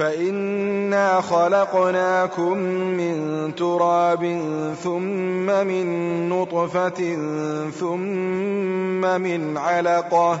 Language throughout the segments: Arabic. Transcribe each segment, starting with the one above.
فإنا خلقناكم من تراب ثم من نطفة ثم من علقة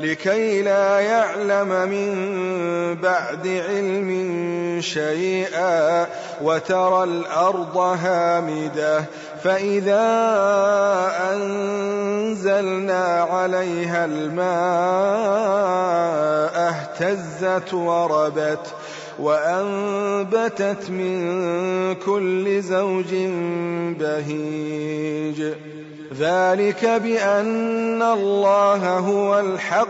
لكي لا يعلم من بعد علم شيئا وترى الأرض هامدة. فإذا أنزلنا عليها الماء اهتزت وربت وأنبتت من كل زوج بهيج. ذلك بأن الله هو الحق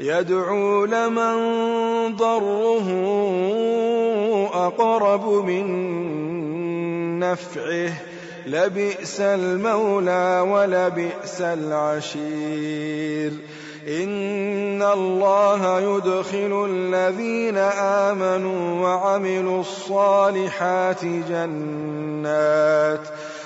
يدعو لمن ضره أقرب من نفعه. لبئس المولى ولبئس العشير. إن الله يدخل الذين آمنوا وعملوا الصالحات جنات.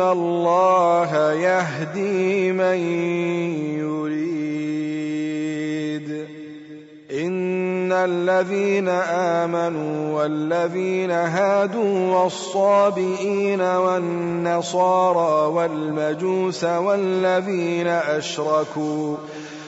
الله يهدي من يريد إن الذين آمنوا والذين هادوا والصابئين والنصارى والمجوس والذين أشركوا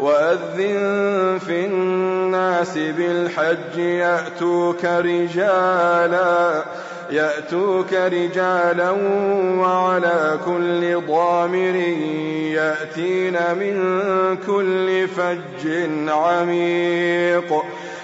وأذن في الناس بالحج يأتوك رجالا يأتوك رجالا وعلى كل ضامر يأتين من كل فج عميق.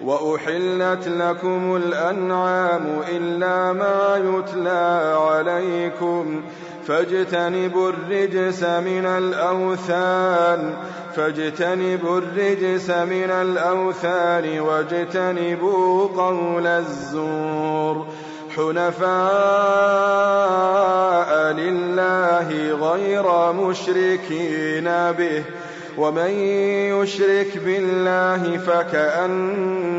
وأحلت لكم الأنعام إلا ما يتلى عليكم فاجتنبوا الرجس من الأوثان فاجتنبوا الرجس من الأوثان واجتنبوا قول الزور حنفاء لله غير مشركين به ومن يشرك بالله فكأنما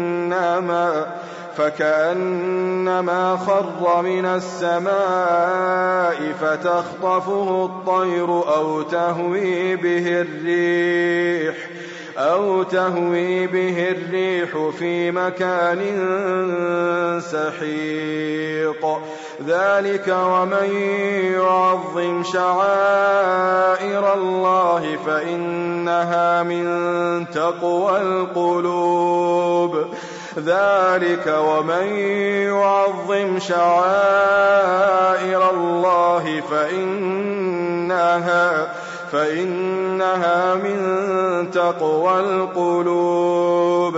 فكأنما خر من السماء فتخطفه الطير أو تهوي به الريح أو تهوي به الريح في مكان سحيق. ذلك ومن يعظم شعائر الله فإنها من تقوى القلوب. ذلك ومن يعظم شعائر الله فإنها فإنها من تقوى القلوب.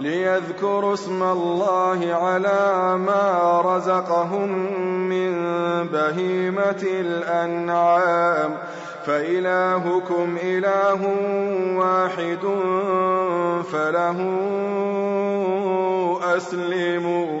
ليذكروا اسم الله على ما رزقهم من بهيمة الأنعام. فإلهكم إله واحد فله أسلموا.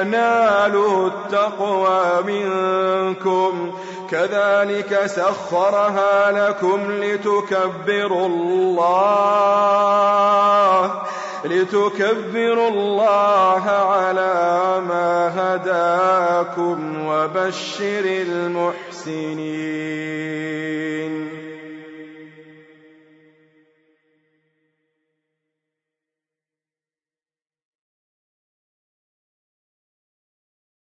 يناله التقوى منكم. كذلك سخرها لكم لتكبروا الله لتكبروا الله على ما هداكم وبشر المحسنين.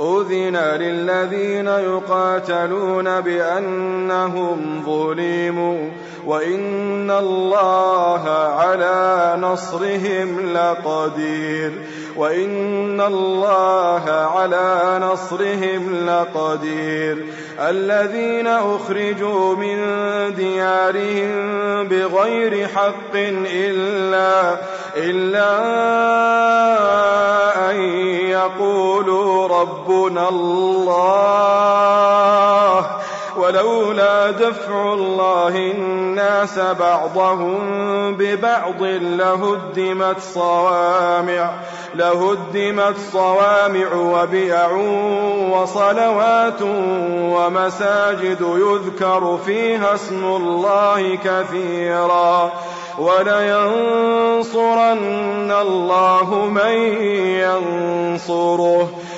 أذن للذين يقاتلون بأنهم ظلموا وإن الله على نصرهم لقدير وإن الله على نصرهم لقدير الذين أخرجوا من ديارهم بغير حق إلا إلا ربنا الله ولولا دفع الله الناس بعضهم ببعض لهدمت صوامع لهدمت صوامع وبيع وصلوات ومساجد يذكر فيها اسم الله كثيرا. ولينصرن الله من ينصره.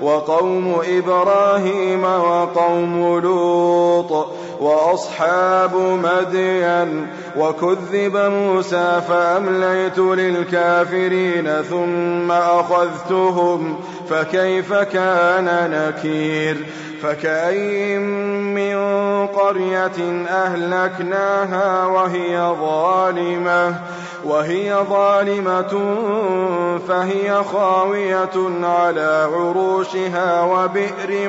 وقوم إبراهيم وقوم لوط وأصحاب مدين وكذب موسى فأمليت للكافرين ثم أخذتهم فكيف كان نكير؟ فكأين من قرية أهلكناها وهي ظالمة وهي ظالمة فهي خاوية على عروشها وبئر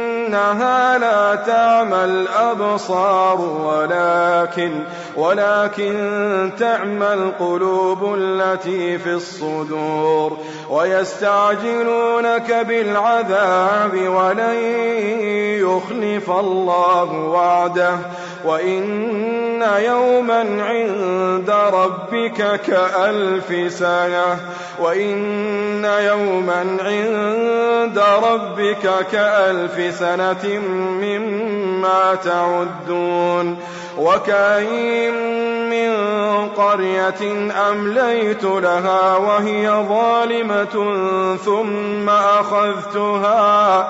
فإنها لا تعمى الأبصار ولكن ولكن تعمى القلوب التي في الصدور. ويستعجلونك بالعذاب ولن يخلف الله وعده. وإن يوما عند ربك كألف سنة وإن يوما عند ربك كألف سنة مما تعدون وكاين من قرية أمليت لها وهي ظالمة ثم أخذتها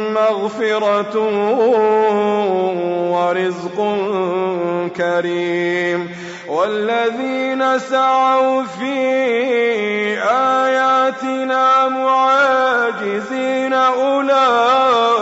مغفرة ورزق كريم. والذين سعوا في آياتنا معاجزين أولئك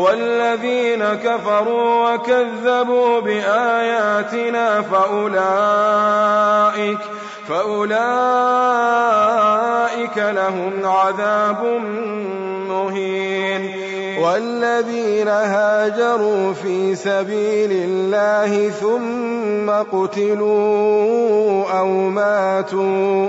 والذين كفروا وكذبوا بآياتنا فأولئك فأولئك لهم عذاب مهين. والذين هاجروا في سبيل الله ثم قتلوا أو ماتوا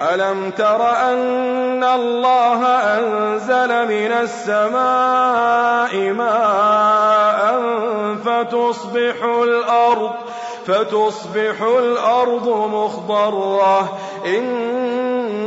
ألم تر أن الله أنزل من السماء ماء فتصبح الأرض فتصبح الأرض مخضرة. إن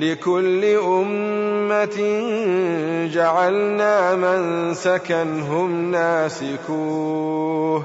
لكل أمة جعلنا من سكنهم ناسكوه.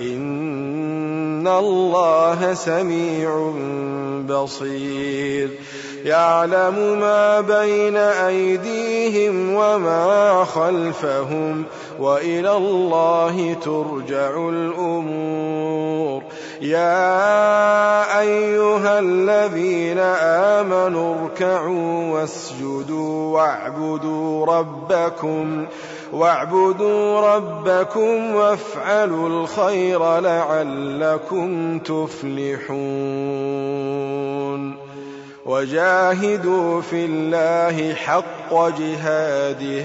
إن الله سميع بصير يعلم ما بين أيديهم وما خلفهم وإلى الله ترجع الأمور يا أيها الذين آمنوا اركعوا واسجدوا واعبدوا ربكم واعبدوا ربكم وافعلوا الخير لعلكم تفلحون. وجاهدوا في الله حق جهاده